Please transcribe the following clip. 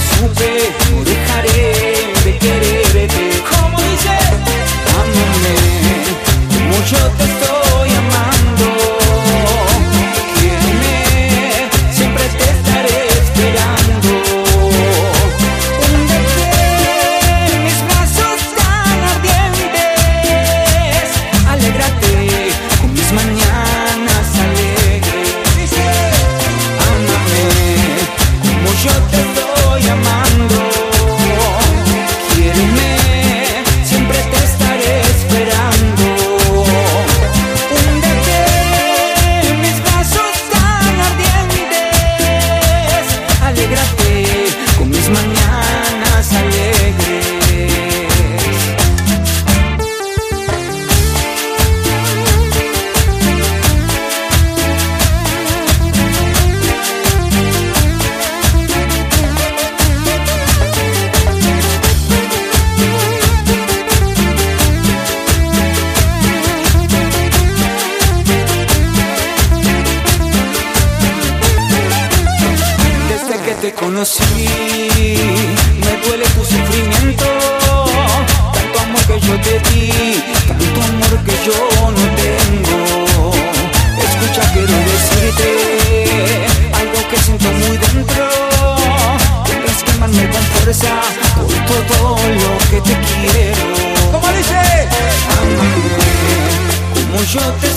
super. conocí. Me duele tu sufrimiento, tanto amor que yo te di, tanto amor que yo no tengo. Escucha, quiero decirte algo que siento muy dentro. Tienes que amarme con fuerza por todo lo que te quiero. ¿Cómo dice? Amame como yo te